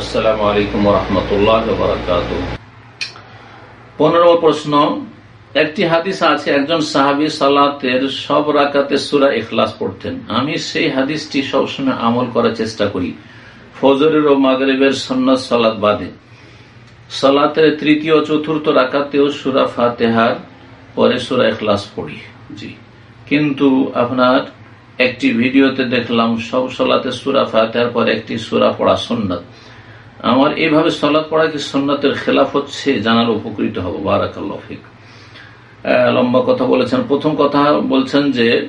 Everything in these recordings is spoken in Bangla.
আসসালামু আলাইকুম রহমতুল্লাহ পনেরো প্রশ্ন, একটি হাদিস আছে, একজন সাহাবি সালাতের সব রাকাতে সুরা ইখলাস পড়তেন। আমি সেই হাদিসটি সবসময় আমল করার চেষ্টা করি। ফজরের ও মাগরেবের সন্ন্যত সালাত বাদে। সালাতের তৃতীয় চতুর্থ রাকাতেও সুরা ফাতেহার পরে সুরা ইখলাস পড়ি। জি। কিন্তু আপনার একটি ভিডিওতে দেখলাম, সব সলাতে সুরা ফাতেহার পরে একটি সুরা পড়া সন্ন্যত আমার এইভাবে সলাৎ পড়া কি সন্ন্যতের খেলাফ হচ্ছে জানার উপকৃত হব। বারাকাল্লাফিক লম্বা কথা বলেছেন। প্রথম কথা বলছেন যে,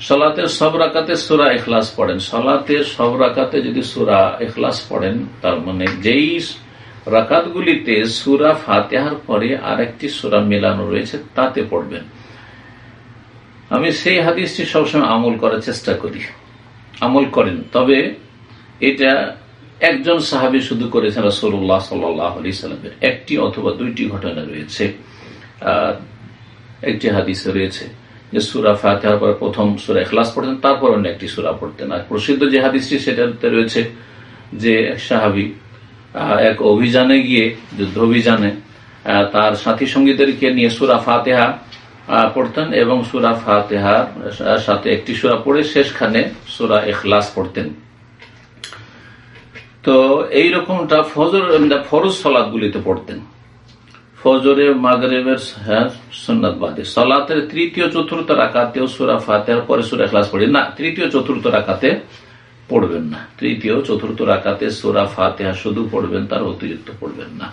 সলাতের সব রাকাতে সুরা এখলাস পড়েন। সলাতের সব রাকাতে যদি সুরা এখলাস পড়েন, তার মানে যেই রাকাতগুলিতে সুরা ফাতেহার পরে আর একটি সুরা মেলানো রয়েছে, তাতে পড়বেন। আমি সেই হাদিসটি সবসময় আমল করার চেষ্টা করি। আমল করেন। তবে এটা একজন সাহাবি শুধু করেছেন রসোল্লাহ সাল্লি সাল্লামের একটি অথবা দুইটি ঘটনা রয়েছে একটি হাদিসে রয়েছে যে সুরা ফাতেহার পর প্রথম সুরা এখলাস পড়তেন, তারপর অন্য একটি সুরা পড়তেন। আর প্রসিদ্ধ যে হাদিসটি সেটাতে রয়েছে যে সাহাবি এক অভিযানে গিয়ে যুদ্ধ অভিযানে তার সাথী সঙ্গীদেরকে নিয়ে সুরা ফাতেহা পড়তেন এবং সুরা ফাতেহার সাথে একটি সুরা পড়ে শেষখানে সুরা এখলাস পড়তেন। তো এইরকমটা ফজর ফরজ সলাদ গুলিতে পড়তেন। ফজরে মাগরেবের হ্যাঁ, বাদে। সলাতের তৃতীয় চতুর্থ রাখাতেও সুরা ফাতেহার পরে সুরা ক্লাস পড়ি। না তৃতীয় চতুর্থ রাখাতে পড়বেন না। তৃতীয় চতুর্থ রাখাতে সুরা ফাতেহা শুধু পড়বেন তার অতিরিক্ত পড়বেন না।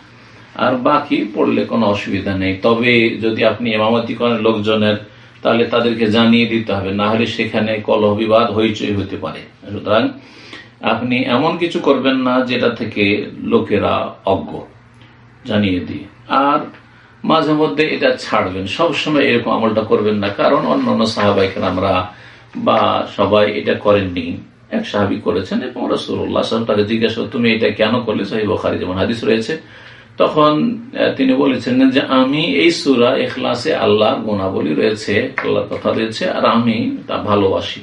আর বাকি পড়লে কোনো অসুবিধা নেই। তবে যদি আপনি এমামতি করেন লোকজনের তাহলে তাদেরকে জানিয়ে দিতে হবে। না হলে সেখানে কলহ বিবাদ হইচই হতে পারে। সুতরাং আপনি এমন কিছু করবেন না যেটা থেকে লোকেরা অজ্ঞ। জানিয়ে দিয়ে আর মাঝে মধ্যে এটা ছাড়বেন। সবসময় এরকম আমলটা করবেন না। কারণ অন্যান্য সাহাবাইকে আমরা বা সবাই এটা করেননি। এক সাহাবি করেছেন এবং রসুল্লাহ তাকে জিজ্ঞাসা তুমি এটা কেন করলে? সাহেব বখারি যেমন হাদিস রয়েছে। তখন তিনি বলেছেন যে, আমি এই সুরা এখলাসে আল্লাহর গুণাবলী রয়েছে, আল্লাহর কথা রয়েছে, আর আমি তা ভালোবাসি।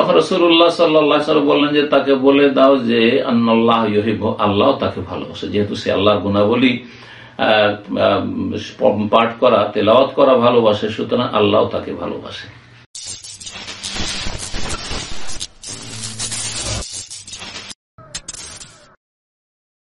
তখন রসুল্লাহ সাল্লাহ বললেন যে, তাকে বলে দাও যে, আন্নাল্লাহ আল্লাহ, তাকে ভালোবাসে। যেহেতু সে আল্লাহর গুণাবলী পাঠ করা, তেলাওয়াত করা ভালোবাসে, সুতরাং আল্লাহ তাকে ভালোবাসে।